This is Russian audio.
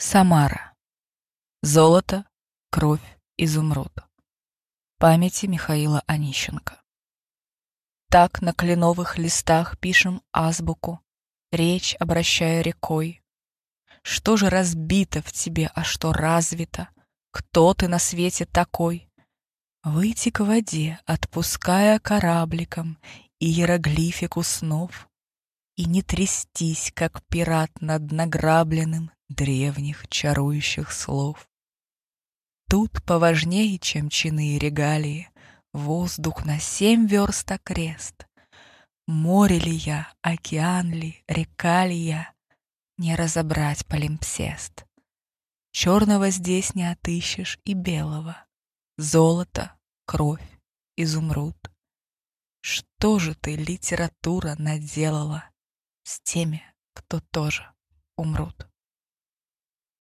Самара. Золото, кровь, изумруд. Памяти Михаила Онищенко. Так на кленовых листах пишем азбуку, Речь обращая рекой. Что же разбито в тебе, а что развито? Кто ты на свете такой? Выйти к воде, отпуская корабликом Иероглифику снов, И не трястись, как пират над награбленным древних чарующих слов. Тут поважнее, чем чины и регалии, Воздух на семь верст окрест. Море ли я, океан ли, река ли я, Не разобрать полимпсест. Черного здесь не отыщешь и белого, Золото, кровь, изумруд. Что же ты, литература, наделала С теми, кто тоже умрут?